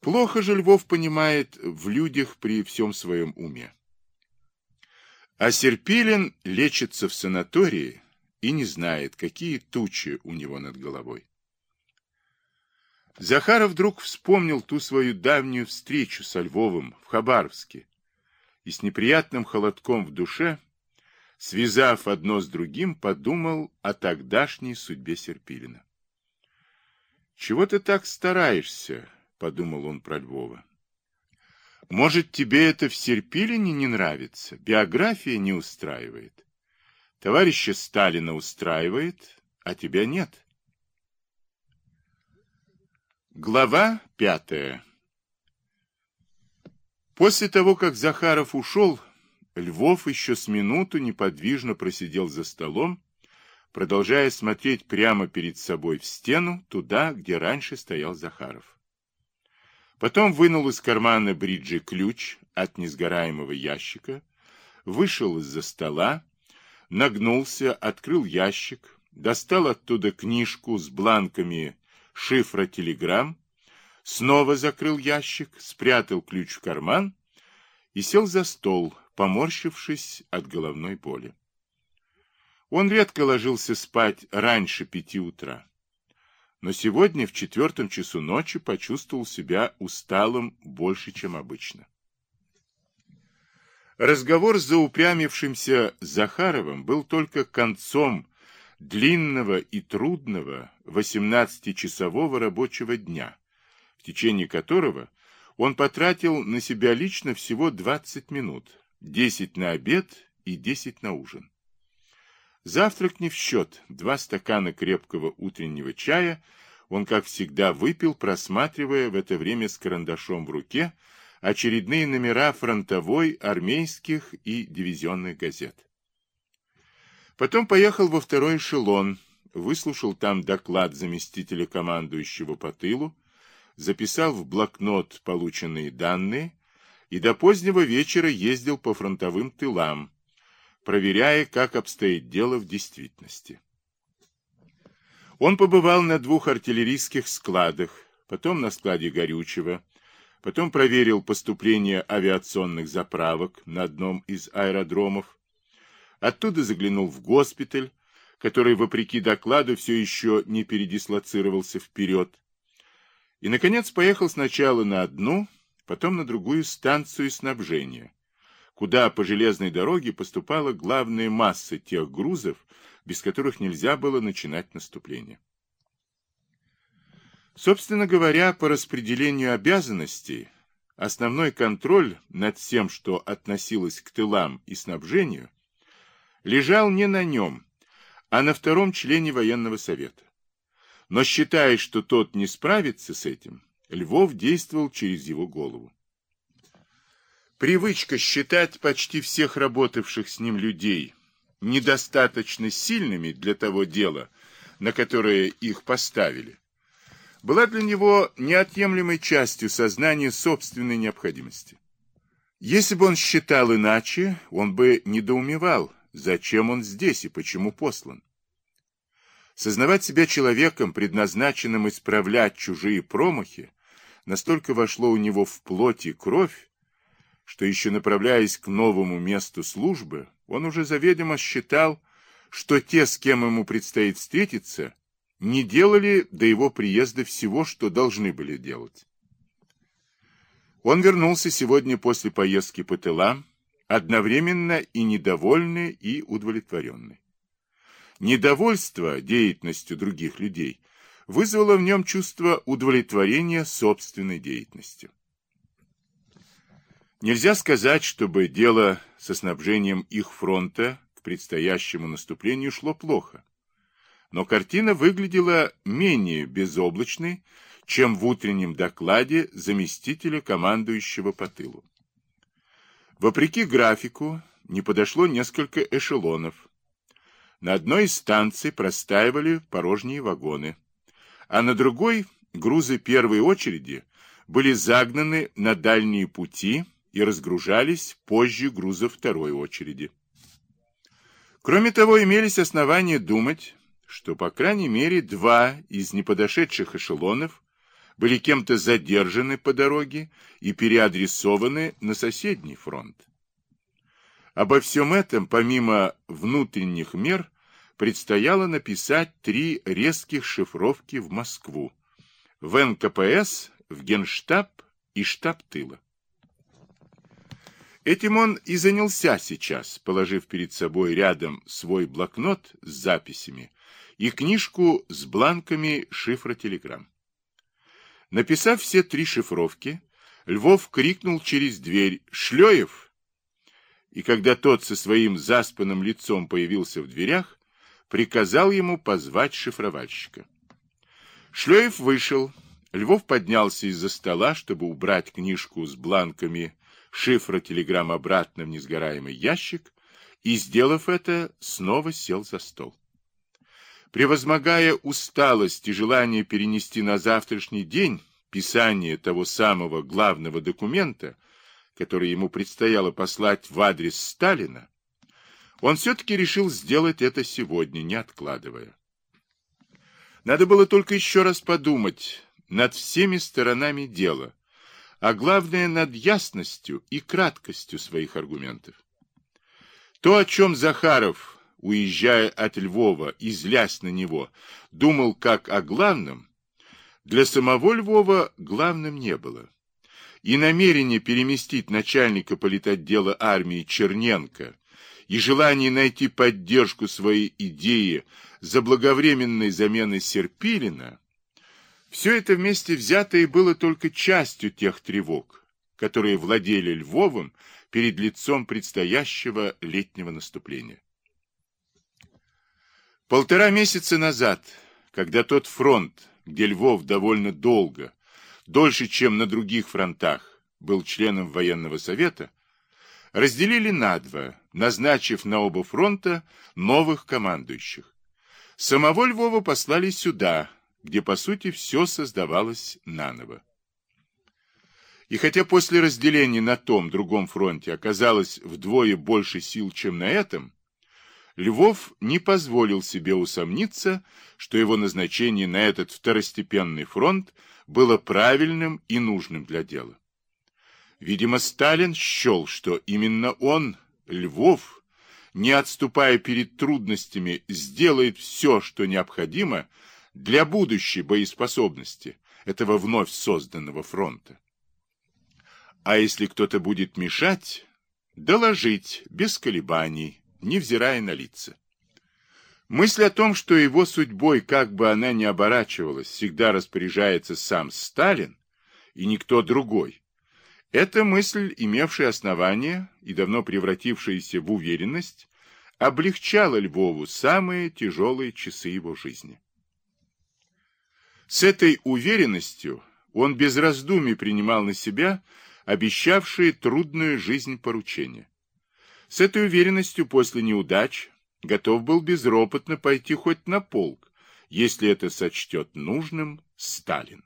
Плохо же Львов понимает в людях при всем своем уме. А Серпилин лечится в санатории и не знает, какие тучи у него над головой. Захаров вдруг вспомнил ту свою давнюю встречу со Львовым в Хабаровске и с неприятным холодком в душе, связав одно с другим, подумал о тогдашней судьбе Серпилина. «Чего ты так стараешься?» — подумал он про Львова. «Может, тебе это в Серпилине не нравится, биография не устраивает? Товарища Сталина устраивает, а тебя нет». Глава пятая После того, как Захаров ушел, Львов еще с минуту неподвижно просидел за столом, продолжая смотреть прямо перед собой в стену, туда, где раньше стоял Захаров. Потом вынул из кармана бриджи ключ от несгораемого ящика, вышел из-за стола, нагнулся, открыл ящик, достал оттуда книжку с бланками шифра телеграмм, снова закрыл ящик, спрятал ключ в карман и сел за стол, поморщившись от головной боли. Он редко ложился спать раньше пяти утра, но сегодня в четвертом часу ночи почувствовал себя усталым больше, чем обычно. Разговор с заупрямившимся Захаровым был только концом длинного и трудного 18-часового рабочего дня, в течение которого он потратил на себя лично всего 20 минут, 10 на обед и 10 на ужин. Завтрак не в счет, два стакана крепкого утреннего чая он, как всегда, выпил, просматривая в это время с карандашом в руке очередные номера фронтовой, армейских и дивизионных газет. Потом поехал во второй эшелон, выслушал там доклад заместителя командующего по тылу, записал в блокнот полученные данные и до позднего вечера ездил по фронтовым тылам, проверяя, как обстоит дело в действительности. Он побывал на двух артиллерийских складах, потом на складе горючего, потом проверил поступление авиационных заправок на одном из аэродромов, Оттуда заглянул в госпиталь, который, вопреки докладу, все еще не передислоцировался вперед. И, наконец, поехал сначала на одну, потом на другую станцию снабжения, куда по железной дороге поступала главная масса тех грузов, без которых нельзя было начинать наступление. Собственно говоря, по распределению обязанностей, основной контроль над всем, что относилось к тылам и снабжению, лежал не на нем, а на втором члене военного совета. Но считая, что тот не справится с этим, Львов действовал через его голову. Привычка считать почти всех работавших с ним людей недостаточно сильными для того дела, на которое их поставили, была для него неотъемлемой частью сознания собственной необходимости. Если бы он считал иначе, он бы недоумевал, зачем он здесь и почему послан. Сознавать себя человеком, предназначенным исправлять чужие промахи, настолько вошло у него в плоть и кровь, что еще направляясь к новому месту службы, он уже заведомо считал, что те, с кем ему предстоит встретиться, не делали до его приезда всего, что должны были делать. Он вернулся сегодня после поездки по тылам, одновременно и недовольный, и удовлетворенный. Недовольство деятельностью других людей вызвало в нем чувство удовлетворения собственной деятельностью. Нельзя сказать, чтобы дело со снабжением их фронта к предстоящему наступлению шло плохо. Но картина выглядела менее безоблачной, чем в утреннем докладе заместителя командующего по тылу. Вопреки графику, не подошло несколько эшелонов. На одной из станций простаивали порожние вагоны, а на другой грузы первой очереди были загнаны на дальние пути и разгружались позже грузов второй очереди. Кроме того, имелись основания думать, что, по крайней мере, два из неподошедших эшелонов были кем-то задержаны по дороге и переадресованы на соседний фронт. Обо всем этом, помимо внутренних мер, предстояло написать три резких шифровки в Москву, в НКПС, в Генштаб и штаб тыла. Этим он и занялся сейчас, положив перед собой рядом свой блокнот с записями и книжку с бланками шифра телеграмм. Написав все три шифровки, Львов крикнул через дверь «Шлёев!» И когда тот со своим заспанным лицом появился в дверях, приказал ему позвать шифровальщика. Шлёев вышел. Львов поднялся из-за стола, чтобы убрать книжку с бланками шифра телеграмм обратно в несгораемый ящик, и, сделав это, снова сел за стол. Превозмогая усталость и желание перенести на завтрашний день писание того самого главного документа, который ему предстояло послать в адрес Сталина, он все-таки решил сделать это сегодня, не откладывая. Надо было только еще раз подумать над всеми сторонами дела, а главное над ясностью и краткостью своих аргументов. То, о чем Захаров, уезжая от Львова и злясь на него, думал как о главном, для самого Львова главным не было. И намерение переместить начальника политотдела армии Черненко и желание найти поддержку своей идеи заблаговременной замены Серпилина все это вместе взятое было только частью тех тревог, которые владели Львовым перед лицом предстоящего летнего наступления. Полтора месяца назад, когда тот фронт, где Львов довольно долго, дольше, чем на других фронтах, был членом военного совета, разделили на два, назначив на оба фронта новых командующих. Самого Львова послали сюда, где, по сути, все создавалось наново. И хотя после разделения на том другом фронте оказалось вдвое больше сил, чем на этом, Львов не позволил себе усомниться, что его назначение на этот второстепенный фронт было правильным и нужным для дела. Видимо, Сталин счел, что именно он, Львов, не отступая перед трудностями, сделает все, что необходимо для будущей боеспособности этого вновь созданного фронта. А если кто-то будет мешать, доложить без колебаний, невзирая на лица. Мысль о том, что его судьбой, как бы она ни оборачивалась, всегда распоряжается сам Сталин и никто другой, эта мысль, имевшая основание и давно превратившаяся в уверенность, облегчала Львову самые тяжелые часы его жизни. С этой уверенностью он без раздумий принимал на себя обещавшие трудную жизнь поручения. С этой уверенностью после неудач готов был безропотно пойти хоть на полк, если это сочтет нужным Сталин.